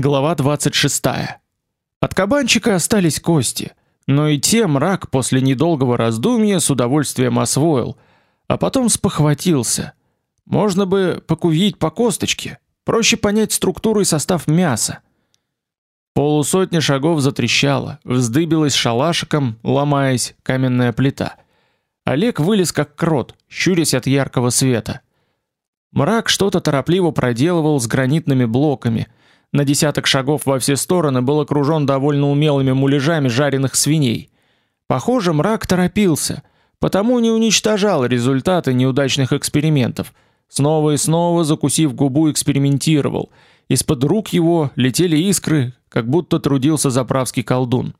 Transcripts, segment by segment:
Глава 26. От кабанчика остались кости, но и те мрак после недолгого раздумья с удовольствием освоил, а потом спохватился. Можно бы покувить по косточке, проще понять структуру и состав мяса. Полусотни шагов затрещало, вздыбилась шалашиком, ломаясь каменная плита. Олег вылез как крот, щурясь от яркого света. Мрак что-то торопливо проделывал с гранитными блоками – на десяток шагов во все стороны был окружен довольно умелыми муляжами жареных свиней. Похоже, мрак торопился, потому не уничтожал результаты неудачных экспериментов. Снова и снова, закусив губу, экспериментировал. Из-под рук его летели искры, как будто трудился заправский колдун.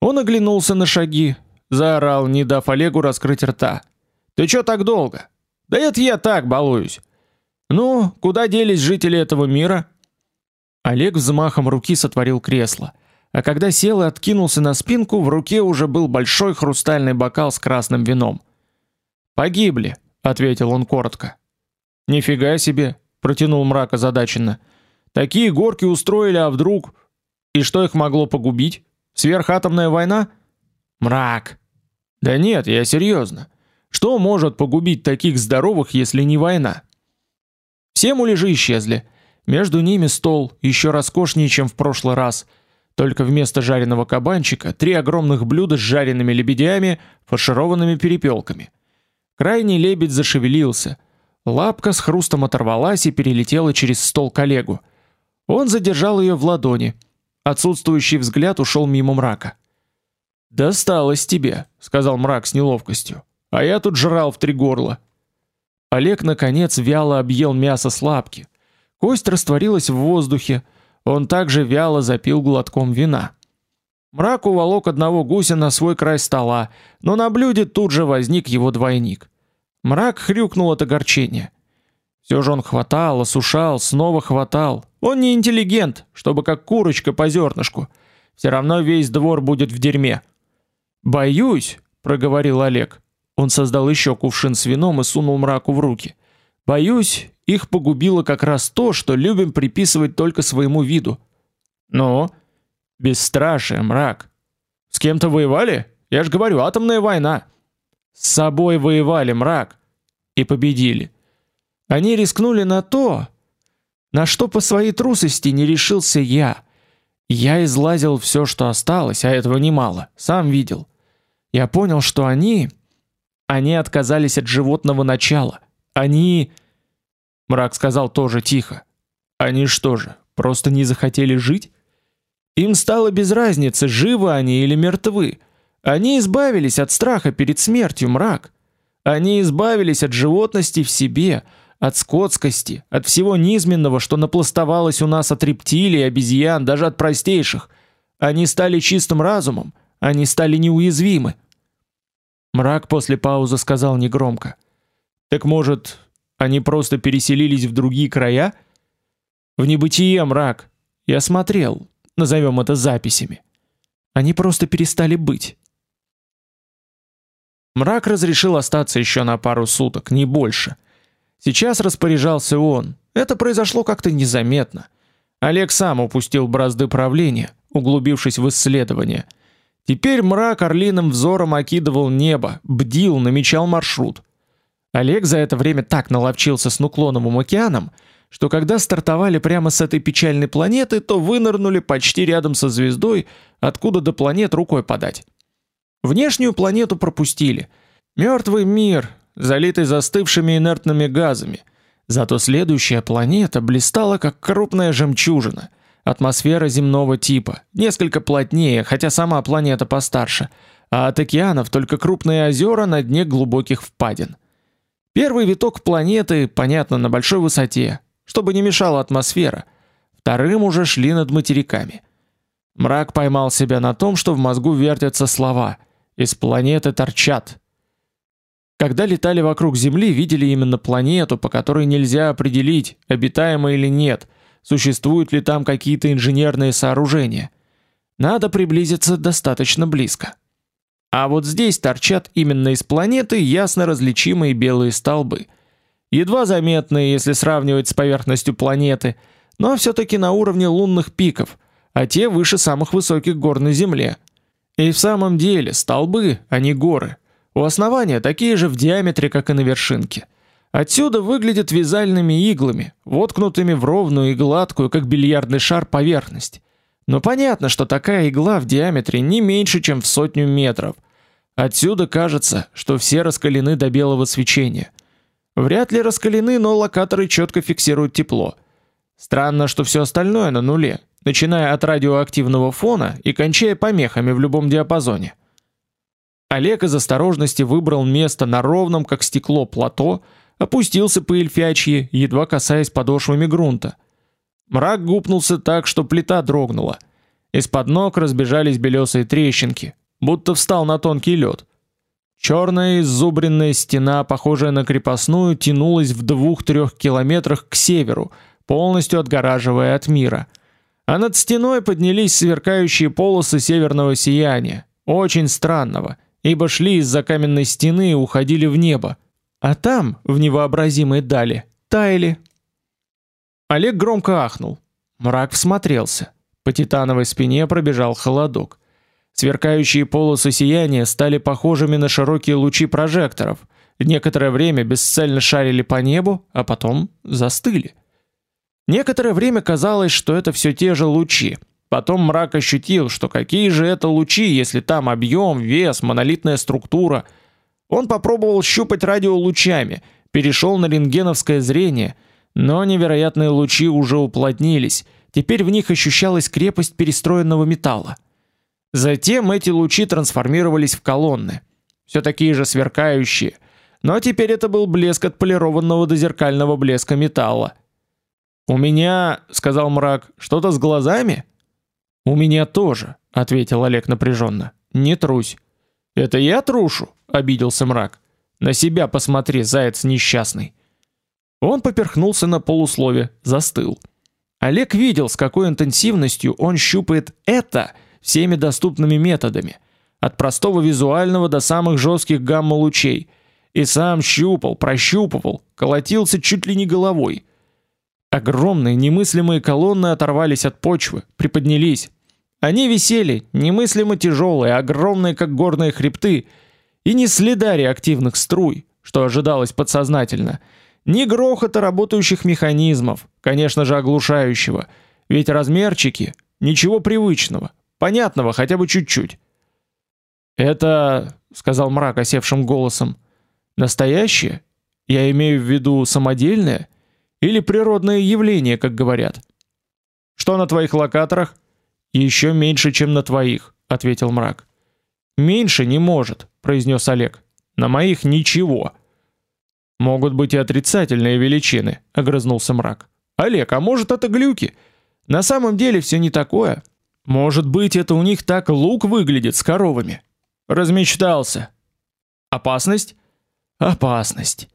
Он оглянулся на шаги, заорал, не дав Олегу раскрыть рта. Ты что так долго? Да это я так балуюсь. Ну, куда делись жители этого мира? Олег взмахом руки сотворил кресло, а когда сел и откинулся на спинку, в руке уже был большой хрустальный бокал с красным вином. Погибли, ответил он коротко. Нифига себе, протянул мрак озадаченно. Такие горки устроили, а вдруг и что их могло погубить? Сверхатомная война? Мрак. Да нет, я серьезно. Что может погубить таких здоровых, если не война? Все муляжи исчезли. Между ними стол, еще роскошнее, чем в прошлый раз. Только вместо жареного кабанчика три огромных блюда с жареными лебедями, фаршированными перепелками. Крайний лебедь зашевелился. Лапка с хрустом оторвалась и перелетела через стол коллегу. Он задержал ее в ладони. Отсутствующий взгляд ушел мимо мрака. "Досталось тебе", сказал мрак с неловкостью. "А я тут жрал в три горла". Олег наконец вяло объел мясо с лапки. Кость растворилась в воздухе. Он также вяло запил глотком вина. Мрак уволок одного гуся на свой край стола, но на блюде тут же возник его двойник. Мрак хрюкнул от огорчения. Все же он хватал, осушал, снова хватал. Он не интеллигент, чтобы как курочка по зернышку. Все равно весь двор будет в дерьме. Боюсь, проговорил Олег. Он создал еще кувшин с вином и сунул мраку в руки. Боюсь, их погубило как раз то, что любим приписывать только своему виду. Но бесстрашие, мрак. С кем-то воевали? Я ж говорю, атомная война. С собой воевали, мрак, и победили. Они рискнули на то, на что по своей трусости не решился я. Я излазил все, что осталось, а этого немало. Сам видел. Я понял, что они они отказались от животного начала. Они Мрак сказал тоже тихо. Они что же, просто не захотели жить? Им стало без разницы, живы они или мертвы. Они избавились от страха перед смертью, мрак. Они избавились от животности в себе, от скотскости, от всего низменного, что напластовалось у нас от рептилий, обезьян, даже от простейших. Они стали чистым разумом, они стали неуязвимы. Мрак после паузы сказал негромко: "Так может, они просто переселились в другие края? В небытие, мрак. Я смотрел, назовем это записями. Они просто перестали быть". Мрак разрешил остаться еще на пару суток, не больше. Сейчас распоряжался он. Это произошло как-то незаметно. Олег сам упустил бразды правления, углубившись в исследования. Теперь мрак орлиным взором окидывал небо, бдил, намечал маршрут. Олег за это время так наловчился с Нуклоновым океаном, что когда стартовали прямо с этой печальной планеты, то вынырнули почти рядом со звездой, откуда до планет рукой подать. Внешнюю планету пропустили. Мертвый мир, залитый застывшими инертными газами. Зато следующая планета блистала как крупная жемчужина — Атмосфера земного типа, несколько плотнее, хотя сама планета постарше, а от океанов только крупные озера на дне глубоких впадин. Первый виток планеты, понятно, на большой высоте, чтобы не мешала атмосфера. Вторым уже шли над материками. Мрак поймал себя на том, что в мозгу вертятся слова: из планеты торчат. Когда летали вокруг Земли, видели именно планету, по которой нельзя определить, обитаема или нет существуют ли там какие-то инженерные сооружения. Надо приблизиться достаточно близко. А вот здесь торчат именно из планеты ясно различимые белые столбы. Едва заметные, если сравнивать с поверхностью планеты, но все таки на уровне лунных пиков, а те выше самых высоких гор на Земле. И в самом деле, столбы, а не горы. У основания такие же в диаметре, как и на вершинке. Отсюда выглядят вязальными иглами, воткнутыми в ровную и гладкую, как бильярдный шар, поверхность. Но понятно, что такая игла в диаметре не меньше, чем в сотню метров. Отсюда кажется, что все раскалены до белого свечения. Вряд ли раскалены, но локаторы четко фиксируют тепло. Странно, что все остальное на нуле, начиная от радиоактивного фона и кончая помехами в любом диапазоне. Олег из осторожности выбрал место на ровном, как стекло, плато, опустился по эльфячьи, едва касаясь подошвами грунта. Мрак гупнулся так, что плита дрогнула. Из-под ног разбежались белесые трещинки, будто встал на тонкий лед. Черная иззубренная стена, похожая на крепостную, тянулась в двух-трех километрах к северу, полностью отгораживая от мира. А над стеной поднялись сверкающие полосы северного сияния, очень странного, ибо шли из-за каменной стены и уходили в небо, а там, в невообразимой дали, таяли. Олег громко ахнул. Мрак всмотрелся. По титановой спине пробежал холодок. Сверкающие полосы сияния стали похожими на широкие лучи прожекторов. Некоторое время бесцельно шарили по небу, а потом застыли. Некоторое время казалось, что это все те же лучи. Потом мрак ощутил, что какие же это лучи, если там объем, вес, монолитная структура. Он попробовал щупать радиолучами, перешел на рентгеновское зрение, но невероятные лучи уже уплотнились. Теперь в них ощущалась крепость перестроенного металла. Затем эти лучи трансформировались в колонны, все такие же сверкающие, но теперь это был блеск отполированного до зеркального блеска металла. У меня, сказал мрак, что-то с глазами? У меня тоже, ответил Олег напряженно. Не трусь. Это я трушу, обиделся мрак. На себя посмотри, заяц несчастный. Он поперхнулся на полуслове, застыл. Олег видел, с какой интенсивностью он щупает это всеми доступными методами, от простого визуального до самых жестких гамма-лучей, и сам щупал, прощупывал, колотился чуть ли не головой. Огромные немыслимые колонны оторвались от почвы, приподнялись. Они висели, немыслимо тяжелые, огромные как горные хребты, и не следа реактивных струй, что ожидалось подсознательно, ни грохота работающих механизмов, конечно же, оглушающего, ведь размерчики ничего привычного, понятного хотя бы чуть-чуть. Это, сказал мрак осевшим голосом, настоящее? Я имею в виду самодельное или природное явление, как говорят. Что на твоих локаторах? Еще меньше, чем на твоих, ответил мрак. Меньше не может, произнес Олег. На моих ничего. Могут быть и отрицательные величины, огрызнулся мрак. Олег, а может это глюки? На самом деле все не такое. Может быть, это у них так лук выглядит с коровами. Размечтался. Опасность? Опасность.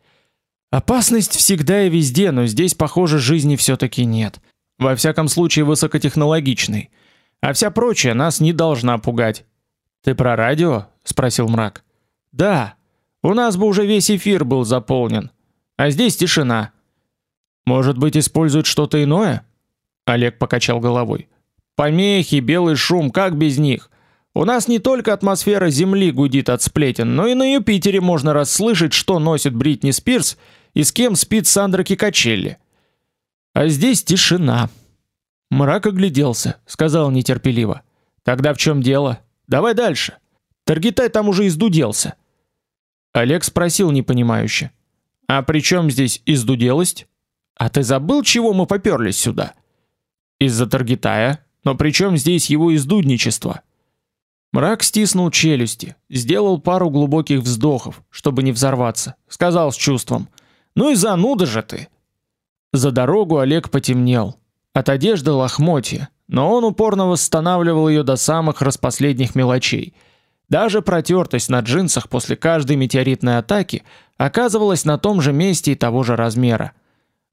Опасность всегда и везде, но здесь, похоже, жизни все таки нет. Во всяком случае, высокотехнологичной. А вся прочая нас не должна пугать. Ты про радио? спросил мрак. Да. У нас бы уже весь эфир был заполнен. А здесь тишина. Может быть, используют что-то иное? Олег покачал головой. Помехи, белый шум, как без них? У нас не только атмосфера Земли гудит от сплетен, но и на Юпитере можно расслышать, что носит Бритни Спирс и с кем спит Сандра Кикачелли. А здесь тишина. Мрак огляделся, сказал нетерпеливо: "Тогда в чем дело? Давай дальше. Таргитай там уже издуделся". Олег спросил непонимающе: "А при чем здесь издуделость? А ты забыл, чего мы попёрлись сюда?" "Из-за Таргитая. Но при чем здесь его издудничество?" Мрак стиснул челюсти, сделал пару глубоких вздохов, чтобы не взорваться, сказал с чувством: ну и зануда же ты. За дорогу Олег потемнел. От одежды лохмотья, но он упорно восстанавливал ее до самых распоследних мелочей. Даже протертость на джинсах после каждой метеоритной атаки оказывалась на том же месте и того же размера.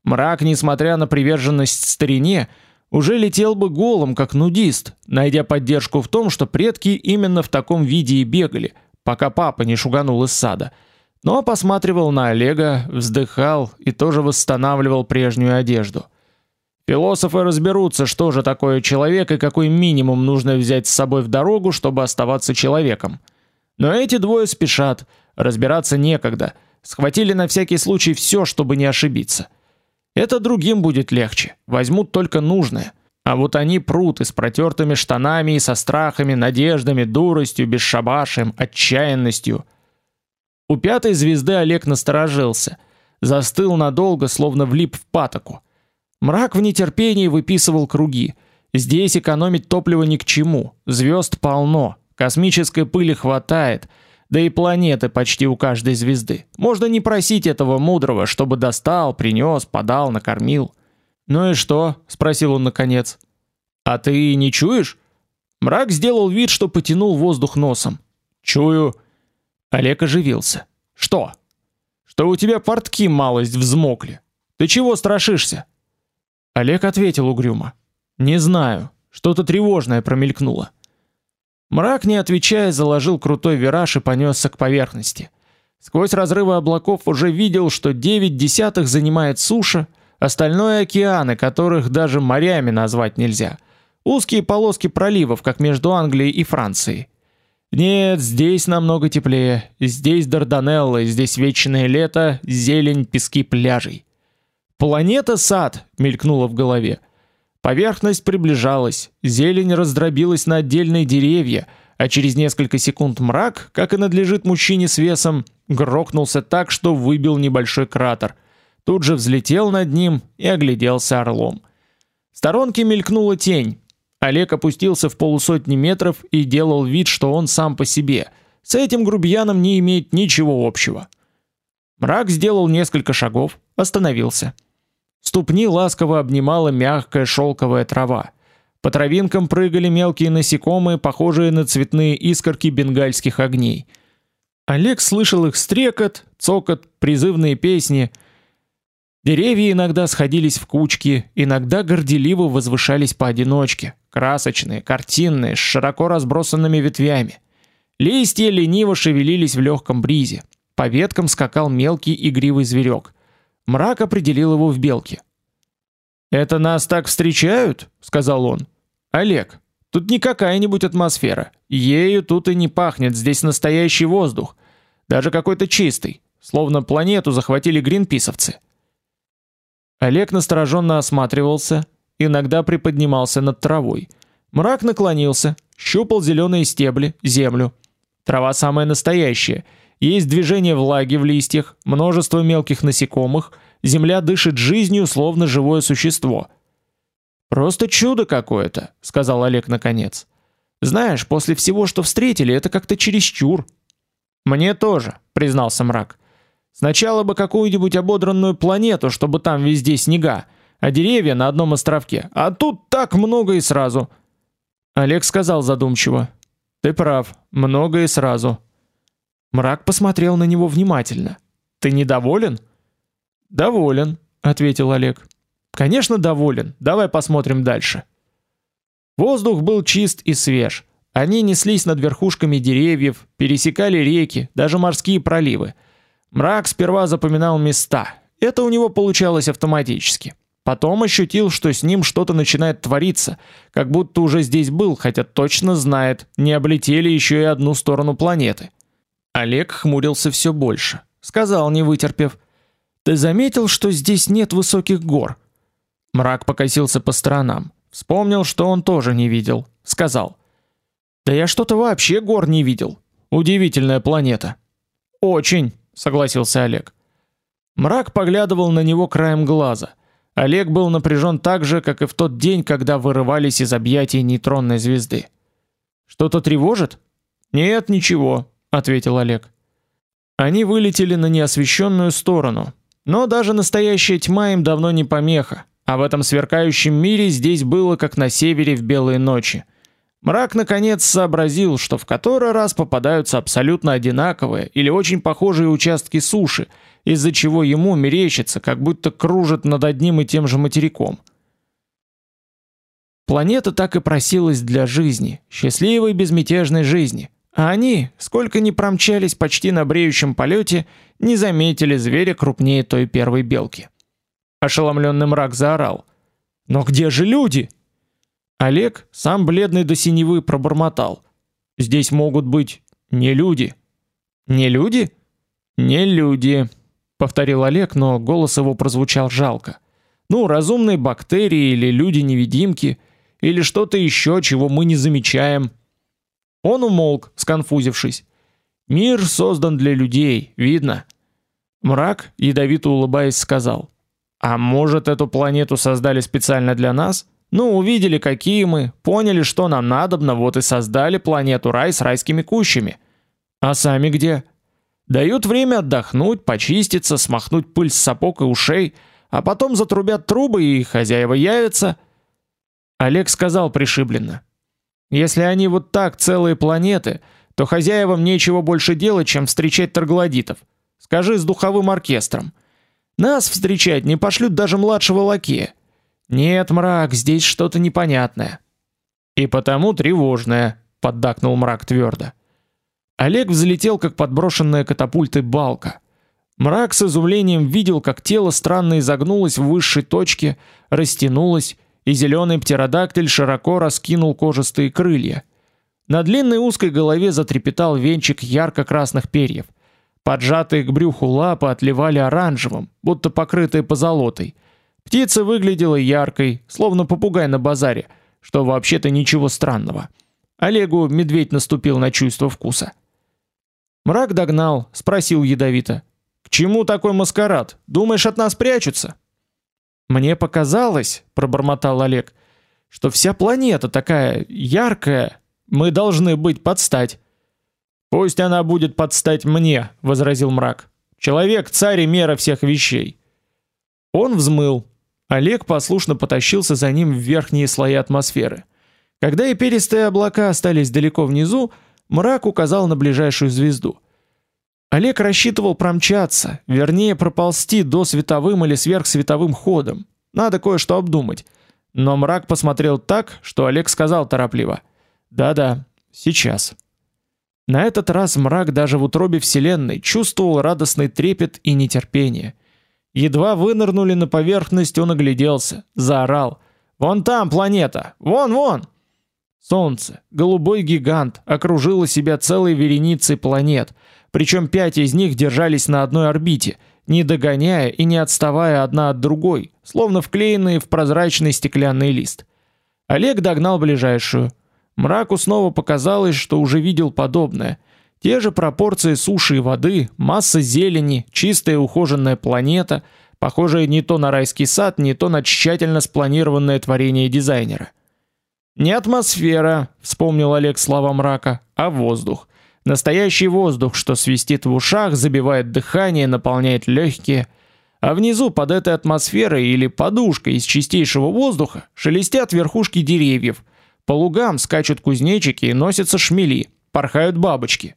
Мрак, несмотря на приверженность старине, уже летел бы голым, как нудист, найдя поддержку в том, что предки именно в таком виде и бегали, пока папа не шуганул из сада – но посматривал на Олега, вздыхал и тоже восстанавливал прежнюю одежду. Философы разберутся, что же такое человек и какой минимум нужно взять с собой в дорогу, чтобы оставаться человеком. Но эти двое спешат, разбираться некогда. Схватили на всякий случай все, чтобы не ошибиться. Это другим будет легче. Возьмут только нужное. А вот они прут и с протертыми штанами и со страхами, надеждами, дуростью, бесшабашием, отчаянностью. У пятой звезды Олег насторожился, застыл надолго, словно влип в патоку. Мрак в нетерпении выписывал круги. Здесь экономить топливо ни к чему. Звезд полно, космической пыли хватает, да и планеты почти у каждой звезды. Можно не просить этого мудрого, чтобы достал, принес, подал, накормил. Ну и что? спросил он наконец. А ты не чуешь? Мрак сделал вид, что потянул воздух носом. Чую. Олег оживился. Что? Что у тебя портки малость взмокли. Ты чего страшишься? Олег ответил угрюмо: "Не знаю, что-то тревожное промелькнуло". Мрак, не отвечая, заложил крутой вираж и понесся к поверхности. Сквозь разрывы облаков уже видел, что девять десятых занимает суша, Остальное океаны, которых даже морями назвать нельзя. Узкие полоски проливов, как между Англией и Францией. Нет, здесь намного теплее. Здесь Дарданеллы, здесь вечное лето, зелень, пески пляжей. Планета сад мелькнула в голове. Поверхность приближалась, зелень раздробилась на отдельные деревья, а через несколько секунд мрак, как и надлежит мужчине с весом, грохнулся так, что выбил небольшой кратер тут же взлетел над ним и огляделся орлом. В сторонке мелькнула тень. Олег опустился в полусотни метров и делал вид, что он сам по себе. С этим грубияном не имеет ничего общего. Мрак сделал несколько шагов, остановился. Ступни ласково обнимала мягкая шелковая трава. По травинкам прыгали мелкие насекомые, похожие на цветные искорки бенгальских огней. Олег слышал их стрекот, цокот, призывные песни — Деревья иногда сходились в кучки, иногда горделиво возвышались поодиночке, красочные, картинные, с широко разбросанными ветвями. Листья лениво шевелились в легком бризе. По веткам скакал мелкий игривый зверек. Мрак определил его в белке. Это нас так встречают, сказал он. Олег, тут не какая-нибудь атмосфера. Ею тут и не пахнет, здесь настоящий воздух, даже какой-то чистый, словно планету захватили гринписовцы. Олег настороженно осматривался, иногда приподнимался над травой. Мрак наклонился, щупал зеленые стебли, землю. Трава самая настоящая. Есть движение влаги в листьях, множество мелких насекомых, земля дышит жизнью, словно живое существо. Просто чудо какое-то, сказал Олег наконец. Знаешь, после всего, что встретили, это как-то чересчур. Мне тоже, признался Мрак. Сначала бы какую-нибудь ободранную планету, чтобы там везде снега, а деревья на одном островке. А тут так много и сразу. Олег сказал задумчиво: "Ты прав, много и сразу". Мрак посмотрел на него внимательно. "Ты недоволен?" "Доволен", ответил Олег. "Конечно, доволен. Давай посмотрим дальше". Воздух был чист и свеж. Они неслись над верхушками деревьев, пересекали реки, даже морские проливы. Мрак сперва запоминал места. Это у него получалось автоматически. Потом ощутил, что с ним что-то начинает твориться, как будто уже здесь был, хотя точно знает, не облетели еще и одну сторону планеты. Олег хмурился все больше. Сказал, не вытерпев: "Ты заметил, что здесь нет высоких гор?" Мрак покосился по сторонам, вспомнил, что он тоже не видел, сказал: "Да я что-то вообще гор не видел. Удивительная планета". "Очень", согласился Олег. Мрак поглядывал на него краем глаза. Олег был напряжен так же, как и в тот день, когда вырывались из объятий нейтронной звезды. Что-то тревожит? Нет, ничего, ответил Олег. Они вылетели на неосвещенную сторону, но даже настоящая тьма им давно не помеха, а в этом сверкающем мире здесь было как на севере в белые ночи. Мрак наконец сообразил, что в который раз попадаются абсолютно одинаковые или очень похожие участки суши, из-за чего ему мерещится, как будто кружит над одним и тем же материком. Планета так и просилась для жизни, счастливой безмятежной жизни. А они, сколько ни промчались почти на бреющем полете, не заметили зверя крупнее той первой белки. Ошеломленный мрак заорал: Но где же люди? Олег, сам бледный до синевы, пробормотал: "Здесь могут быть не люди". "Не люди?" "Не люди", повторил Олег, но голос его прозвучал жалко. "Ну, разумные бактерии или люди-невидимки, или что-то еще, чего мы не замечаем". Он умолк, сконфузившись. Мир создан для людей, видно. Мрак, ядовито улыбаясь, сказал: "А может, эту планету создали специально для нас? Ну, увидели, какие мы, поняли, что нам надобно, вот и создали планету рай с райскими кущами. А сами где? Дают время отдохнуть, почиститься, смахнуть пыль с сапог и ушей, а потом затрубят трубы и хозяева явятся". Олег сказал пришибленно: "Если они вот так целые планеты, то хозяевам нечего больше делать, чем встречать троглодитов. Скажи с духовым оркестром. Нас встречать не пошлют даже младшего лакея. Нет, мрак, здесь что-то непонятное. И потому тревожное, поддакнул мрак твердо. Олег взлетел как подброшенная катапультой балка. Мрак с изумлением видел, как тело странно изогнулось в высшей точке, растянулось, и зеленый птеродактиль широко раскинул кожистые крылья. На длинной узкой голове затрепетал венчик ярко-красных перьев. Поджатые к брюху лапы отливали оранжевым, будто покрытые позолотой. Птица выглядела яркой, словно попугай на базаре, что вообще-то ничего странного. Олегу медведь наступил на чувство вкуса. Мрак догнал, спросил ядовито: "К чему такой маскарад? Думаешь, от нас прячутся?" Мне показалось, пробормотал Олег, что вся планета такая яркая, мы должны быть подстать. Пусть она будет подстать мне, возразил мрак. Человек царь и мера всех вещей. Он взмыл. Олег послушно потащился за ним в верхние слои атмосферы. Когда и перистые облака остались далеко внизу, мрак указал на ближайшую звезду. Олег рассчитывал промчаться, вернее, проползти до световым или сверхсветовым ходом. Надо кое-что обдумать. Но мрак посмотрел так, что Олег сказал торопливо: "Да-да, сейчас". На этот раз мрак даже в утробе вселенной чувствовал радостный трепет и нетерпение. Едва вынырнули на поверхность, он огляделся, заорал: "Вон там планета! Вон, вон!" Солнце, голубой гигант, окружило себя целой вереницей планет, причем пять из них держались на одной орбите, не догоняя и не отставая одна от другой, словно вклеенные в прозрачный стеклянный лист. Олег догнал ближайшую. Мраку снова показалось, что уже видел подобное. Те же пропорции суши и воды, масса зелени, чистая ухоженная планета, похожая не то на райский сад, не то на тщательно спланированное творение дизайнера. Не атмосфера, вспомнил Олег слова мрака, а воздух. Настоящий воздух, что свистит в ушах, забивает дыхание, наполняет легкие. А внизу под этой атмосферой или подушкой из чистейшего воздуха шелестят верхушки деревьев – по лугам скачут кузнечики и носятся шмели, порхают бабочки.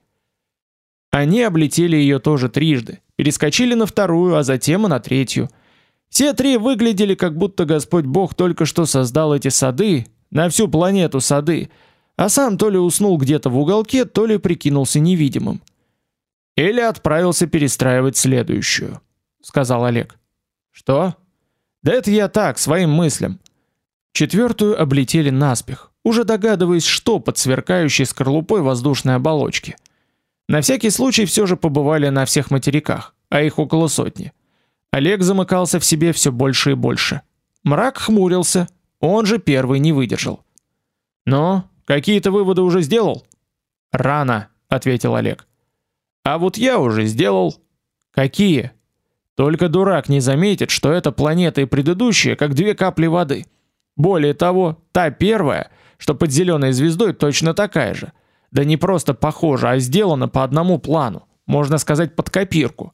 Они облетели ее тоже трижды, перескочили на вторую, а затем и на третью. Все три выглядели, как будто Господь Бог только что создал эти сады, на всю планету сады, а сам то ли уснул где-то в уголке, то ли прикинулся невидимым. Или отправился перестраивать следующую, сказал Олег. Что? Да это я так, своим мыслям. Четвертую облетели наспех уже догадываясь, что под сверкающей скорлупой воздушной оболочки. На всякий случай все же побывали на всех материках, а их около сотни. Олег замыкался в себе все больше и больше. Мрак хмурился, он же первый не выдержал. "Но какие-то выводы уже сделал?" "Рано", ответил Олег. "А вот я уже сделал". "Какие?" Только дурак не заметит, что эта планета и предыдущая как две капли воды. Более того, та первая что под зеленой звездой точно такая же. Да не просто похожа, а сделана по одному плану, можно сказать, под копирку.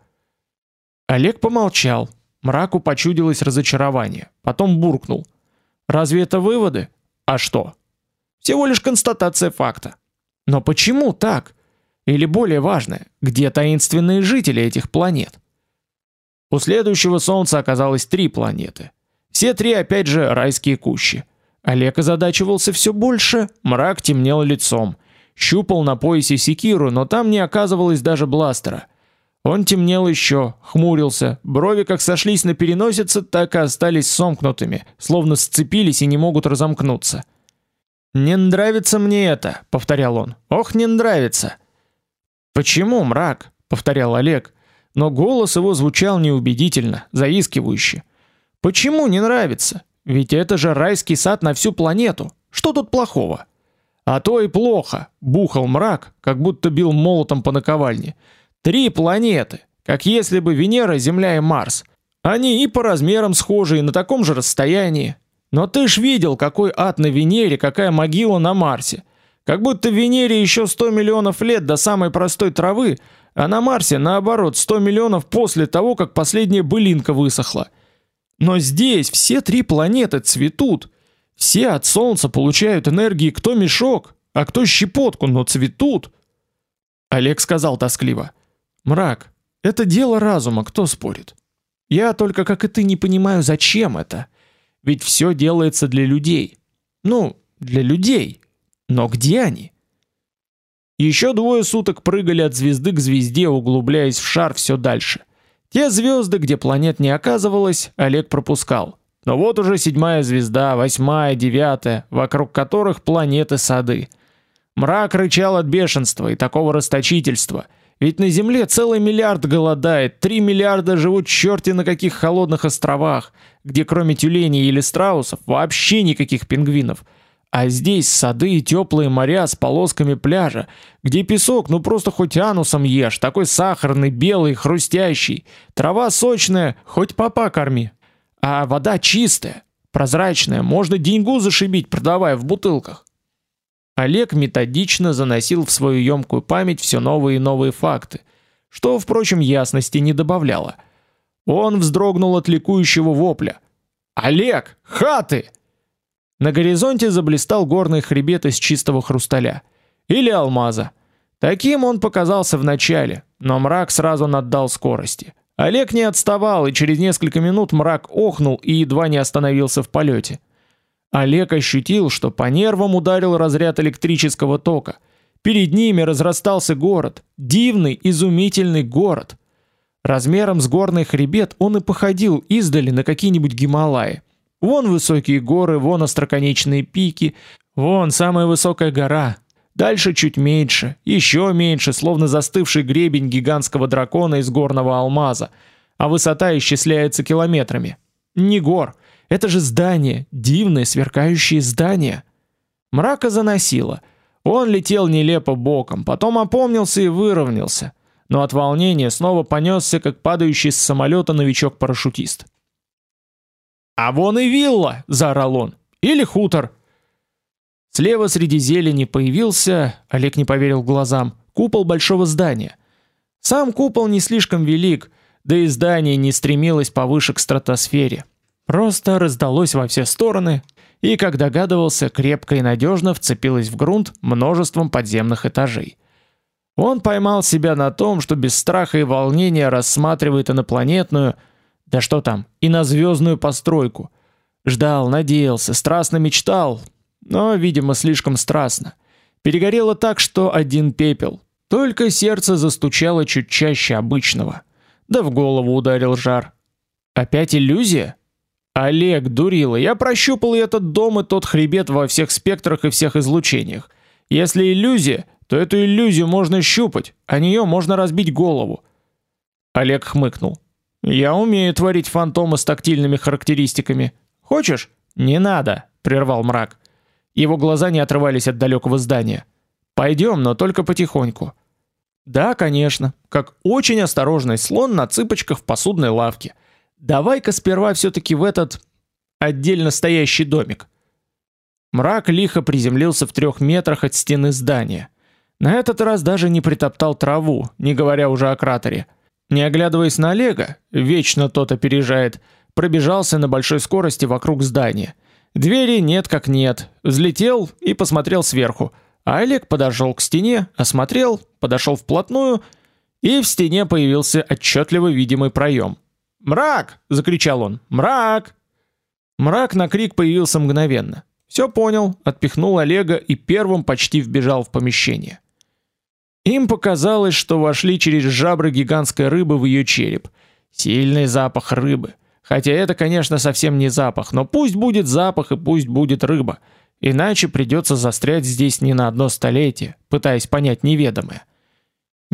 Олег помолчал. Мраку почудилось разочарование. Потом буркнул: "Разве это выводы? А что? Всего лишь констатация факта. Но почему так? Или более важное, где таинственные жители этих планет?" У следующего солнца оказалось три планеты. Все три опять же райские кущи. Олег озадачивался все больше, мрак темнел лицом. Щупал на поясе секиру, но там не оказывалось даже бластера. Он темнел еще, хмурился, брови как сошлись на переносице, так и остались сомкнутыми, словно сцепились и не могут разомкнуться. «Не нравится мне это», — повторял он. «Ох, не нравится». «Почему, мрак?» — повторял Олег, но голос его звучал неубедительно, заискивающе. «Почему не нравится? Ведь это же райский сад на всю планету. Что тут плохого?» «А то и плохо», — бухал мрак, как будто бил молотом по наковальне. Три планеты, как если бы Венера, Земля и Марс. Они и по размерам схожи, и на таком же расстоянии. Но ты ж видел, какой ад на Венере, какая могила на Марсе. Как будто Венере еще 100 миллионов лет до самой простой травы, а на Марсе наоборот 100 миллионов после того, как последняя былинка высохла. Но здесь все три планеты цветут. Все от солнца получают энергии кто мешок, а кто щепотку, но цветут. Олег сказал тоскливо: Мрак это дело разума, кто спорит? Я только как и ты не понимаю, зачем это? Ведь все делается для людей. Ну, для людей. Но где они? Еще двое суток прыгали от звезды к звезде, углубляясь в шар все дальше. Те звезды, где планет не оказывалось, Олег пропускал. Но вот уже седьмая звезда, восьмая, девятая, вокруг которых планеты сады. Мрак рычал от бешенства и такого расточительства – ведь на Земле целый миллиард голодает, три миллиарда живут черти на каких холодных островах, где кроме тюленей или страусов вообще никаких пингвинов. А здесь сады и теплые моря с полосками пляжа, где песок ну просто хоть анусом ешь, такой сахарный, белый, хрустящий, трава сочная, хоть папа корми. А вода чистая, прозрачная, можно деньгу зашибить, продавая в бутылках. Олег методично заносил в свою емкую память все новые и новые факты, что, впрочем, ясности не добавляло. Он вздрогнул от ликующего вопля. «Олег! Хаты!» На горизонте заблистал горный хребет из чистого хрусталя. Или алмаза. Таким он показался в начале, но мрак сразу наддал скорости. Олег не отставал, и через несколько минут мрак охнул и едва не остановился в полете. Олег ощутил, что по нервам ударил разряд электрического тока. Перед ними разрастался город, дивный, изумительный город. Размером с горный хребет он и походил издали на какие-нибудь Гималаи. Вон высокие горы, вон остроконечные пики, вон самая высокая гора. Дальше чуть меньше, еще меньше, словно застывший гребень гигантского дракона из горного алмаза, а высота исчисляется километрами. Не гор, это же здание, дивное сверкающее здание. Мрака заносило. Он летел нелепо боком, потом опомнился и выровнялся, но от волнения снова понесся, как падающий с самолета новичок-парашютист. «А вон и вилла!» — заорал он. «Или хутор!» Слева среди зелени появился, Олег не поверил глазам, купол большого здания. Сам купол не слишком велик, да и здание не стремилось повыше к стратосфере. Просто раздалось во все стороны, и, как догадывался, крепко и надежно вцепилось в грунт множеством подземных этажей. Он поймал себя на том, что без страха и волнения рассматривает инопланетную, да что там, и на звездную постройку. Ждал, надеялся, страстно мечтал, но, видимо, слишком страстно. Перегорело так, что один пепел. Только сердце застучало чуть чаще обычного. Да в голову ударил жар. Опять иллюзия? Олег, дурила, я прощупал и этот дом, и тот хребет во всех спектрах и всех излучениях. Если иллюзия, то эту иллюзию можно щупать, а нее можно разбить голову. Олег хмыкнул. Я умею творить фантомы с тактильными характеристиками. Хочешь? Не надо, прервал мрак. Его глаза не отрывались от далекого здания. Пойдем, но только потихоньку. Да, конечно, как очень осторожный слон на цыпочках в посудной лавке. Давай-ка сперва все-таки в этот отдельно стоящий домик. Мрак лихо приземлился в трех метрах от стены здания. На этот раз даже не притоптал траву, не говоря уже о кратере. Не оглядываясь на Олега, вечно тот опережает, пробежался на большой скорости вокруг здания. Двери нет как нет. Взлетел и посмотрел сверху. А Олег подошел к стене, осмотрел, подошел вплотную, и в стене появился отчетливо видимый проем. «Мрак!» — закричал он. «Мрак!» Мрак на крик появился мгновенно. Все понял, отпихнул Олега и первым почти вбежал в помещение. Им показалось, что вошли через жабры гигантской рыбы в ее череп. Сильный запах рыбы. Хотя это, конечно, совсем не запах, но пусть будет запах и пусть будет рыба. Иначе придется застрять здесь не на одно столетие, пытаясь понять неведомое.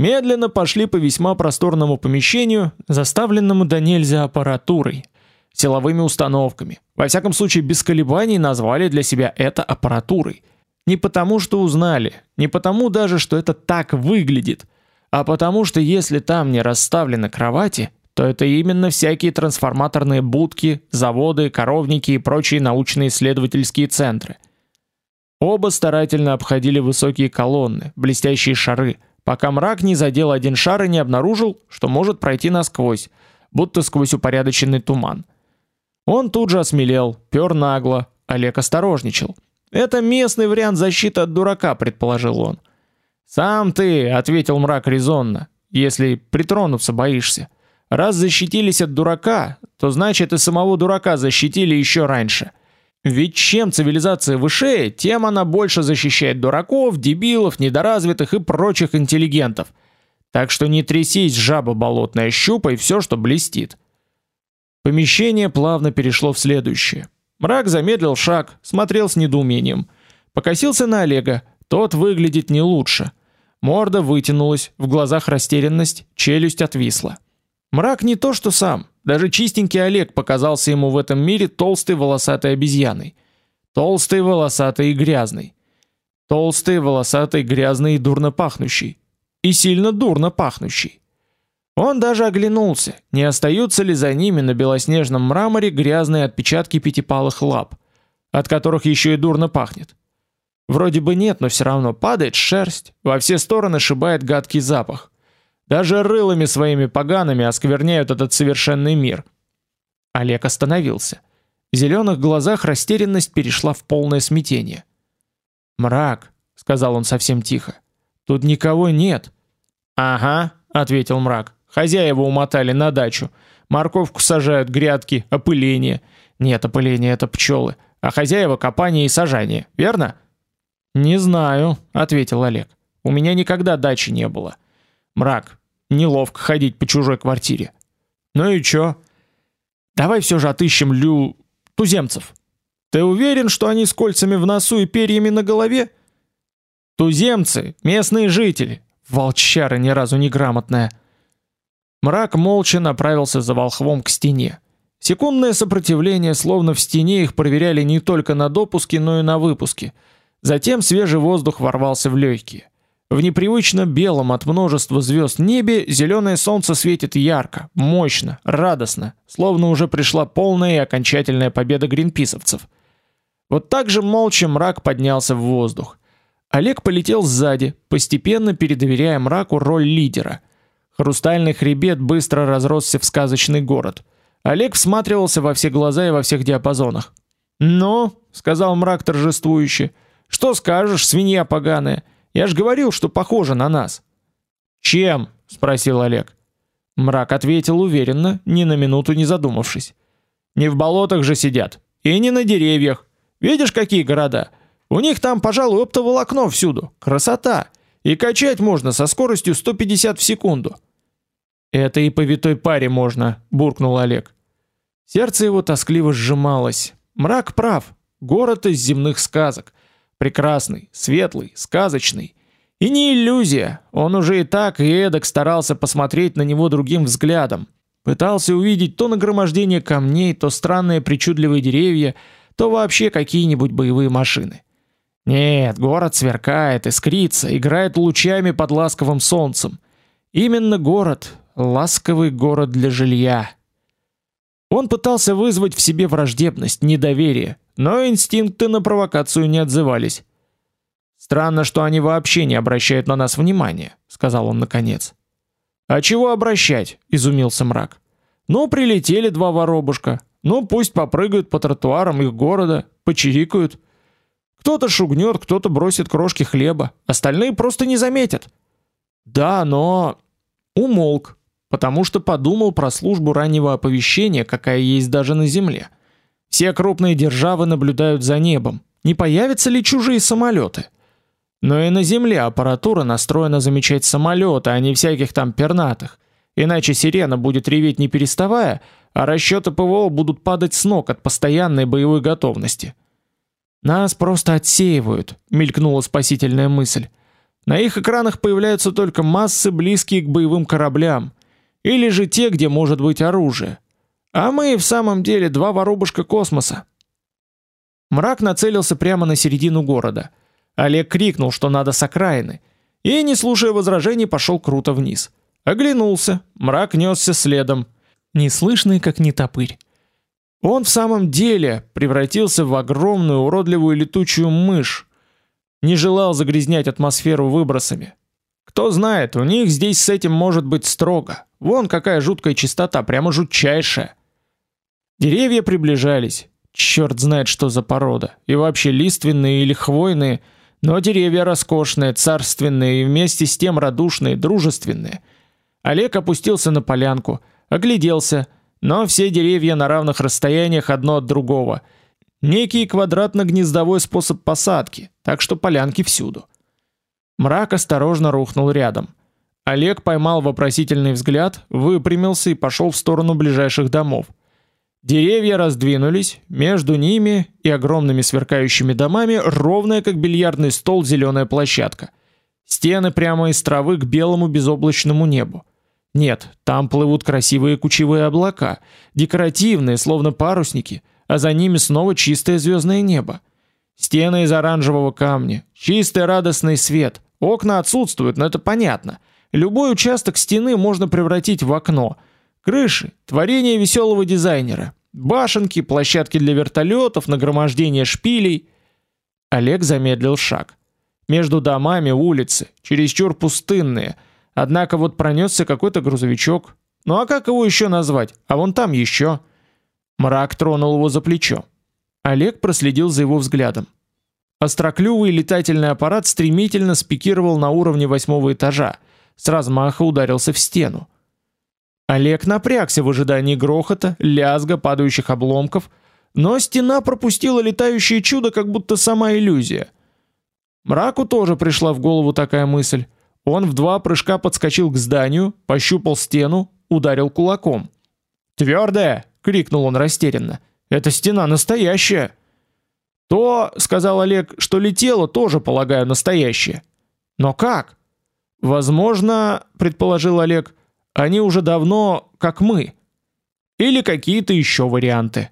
Медленно пошли по весьма просторному помещению, заставленному до нельзя аппаратурой, силовыми установками. Во всяком случае, без колебаний назвали для себя это аппаратурой. Не потому, что узнали, не потому даже, что это так выглядит, а потому что если там не расставлены кровати, то это именно всякие трансформаторные будки, заводы, коровники и прочие научно-исследовательские центры. Оба старательно обходили высокие колонны, блестящие шары, пока мрак не задел один шар и не обнаружил, что может пройти насквозь, будто сквозь упорядоченный туман. Он тут же осмелел, пёр нагло, Олег осторожничал. Это местный вариант защиты от дурака, предположил он. Сам ты, ответил мрак резонно, если притронуться боишься. Раз защитились от дурака, то значит и самого дурака защитили еще раньше. Ведь чем цивилизация выше, тем она больше защищает дураков, дебилов, недоразвитых и прочих интеллигентов. Так что не трясись, жаба болотная, щупай все, что блестит. Помещение плавно перешло в следующее. Мрак замедлил шаг, смотрел с недоумением. Покосился на Олега. Тот выглядит не лучше. Морда вытянулась, в глазах растерянность, челюсть отвисла. Мрак не то, что сам. Даже чистенький Олег показался ему в этом мире толстой волосатой обезьяной. Толстой, волосатой и грязной. Толстой, волосатой, грязной и дурно пахнущей. И сильно дурно пахнущей. Он даже оглянулся, не остаются ли за ними на белоснежном мраморе грязные отпечатки пятипалых лап, от которых еще и дурно пахнет. Вроде бы нет, но все равно падает шерсть, во все стороны шибает гадкий запах. Даже рылами своими погаными оскверняют этот совершенный мир. Олег остановился. В зеленых глазах растерянность перешла в полное смятение. "Мрак", сказал он совсем тихо. "Тут никого нет". "Ага", ответил мрак. Хозяева умотали на дачу. Морковку сажают, грядки, опыление. Нет, опыление это пчелы, а хозяева копание и сажание, верно? Не знаю, ответил Олег. У меня никогда дачи не было. Мрак, неловко ходить по чужой квартире. Ну и чё? Давай все же отыщем лю туземцев. Ты уверен, что они с кольцами в носу и перьями на голове? Туземцы, местные жители. Волчара ни разу не грамотная. Мрак молча направился за волхвом к стене. Секундное сопротивление, словно в стене их проверяли не только на допуске, но и на выпуске. Затем свежий воздух ворвался в легкие. В непривычно белом от множества звезд небе зеленое солнце светит ярко, мощно, радостно, словно уже пришла полная и окончательная победа гринписовцев. Вот так же молча мрак поднялся в воздух. Олег полетел сзади, постепенно передоверяя мраку роль лидера – Хрустальный хребет быстро разросся в сказочный город. Олег всматривался во все глаза и во всех диапазонах. "Ну", сказал мрак торжествующе. "Что скажешь, свинья поганая? Я ж говорил, что похоже на нас". "Чем?" спросил Олег. Мрак ответил уверенно, ни на минуту не задумавшись. "Не в болотах же сидят, и не на деревьях. Видишь, какие города? У них там, пожалуй, оптоволокно всюду. Красота. И качать можно со скоростью 150 в секунду. Это и по витой паре можно, буркнул Олег. Сердце его тоскливо сжималось. Мрак прав. Город из земных сказок. Прекрасный, светлый, сказочный. И не иллюзия. Он уже и так и эдак старался посмотреть на него другим взглядом. Пытался увидеть то нагромождение камней, то странные причудливые деревья, то вообще какие-нибудь боевые машины. Нет, город сверкает, искрится, играет лучами под ласковым солнцем. Именно город, ласковый город для жилья. Он пытался вызвать в себе враждебность, недоверие, но инстинкты на провокацию не отзывались. Странно, что они вообще не обращают на нас внимания, сказал он наконец. А чего обращать? изумился мрак. Ну, прилетели два воробушка. Ну, пусть попрыгают по тротуарам их города, почирикают. Кто-то шугнет, кто-то бросит крошки хлеба, остальные просто не заметят. Да, но умолк, потому что подумал про службу раннего оповещения, какая есть даже на земле. Все крупные державы наблюдают за небом. Не появятся ли чужие самолеты? Но и на земле аппаратура настроена замечать самолеты, а не всяких там пернатых. Иначе сирена будет реветь не переставая, а расчеты ПВО будут падать с ног от постоянной боевой готовности. Нас просто отсеивают, мелькнула спасительная мысль. На их экранах появляются только массы близкие к боевым кораблям, или же те, где может быть оружие. А мы в самом деле два воробушка космоса. Мрак нацелился прямо на середину города. Олег крикнул, что надо с окраины, и, не слушая возражений, пошел круто вниз. Оглянулся, мрак несся следом, неслышный как нетопырь. Он в самом деле превратился в огромную уродливую летучую мышь. Не желал загрязнять атмосферу выбросами. Кто знает, у них здесь с этим может быть строго. Вон какая жуткая чистота, прямо жутчайшая. Деревья приближались. Черт знает, что за порода. И вообще лиственные или хвойные, но деревья роскошные, царственные и вместе с тем радушные, дружественные. Олег опустился на полянку, огляделся, но все деревья на равных расстояниях одно от другого. Некий квадратно-гнездовой способ посадки, так что полянки всюду. Мрак осторожно рухнул рядом. Олег поймал вопросительный взгляд, выпрямился и пошел в сторону ближайших домов. Деревья раздвинулись, между ними и огромными сверкающими домами ровная как бильярдный стол зеленая площадка. Стены прямо из травы к белому безоблачному небу. Нет, там плывут красивые кучевые облака, декоративные, словно парусники, а за ними снова чистое звездное небо. Стены из оранжевого камня, чистый радостный свет. Окна отсутствуют, но это понятно. Любой участок стены можно превратить в окно. Крыши творение веселого дизайнера. Башенки, площадки для вертолетов, нагромождение шпилей. Олег замедлил шаг. Между домами улицы, чересчур пустынные – Однако вот пронесся какой-то грузовичок. Ну а как его еще назвать? А вон там еще. Мрак тронул его за плечо. Олег проследил за его взглядом. Остроклювый летательный аппарат стремительно спикировал на уровне восьмого этажа, с размаха ударился в стену. Олег напрягся в ожидании грохота, лязга падающих обломков, но стена пропустила летающее чудо, как будто сама иллюзия. Мраку тоже пришла в голову такая мысль. Он в два прыжка подскочил к зданию, пощупал стену, ударил кулаком. «Твердая!» — крикнул он растерянно. «Эта стена настоящая!» «То, — сказал Олег, — что летело, тоже, полагаю, настоящее». «Но как?» «Возможно, — предположил Олег, — они уже давно, как мы. Или какие-то еще варианты».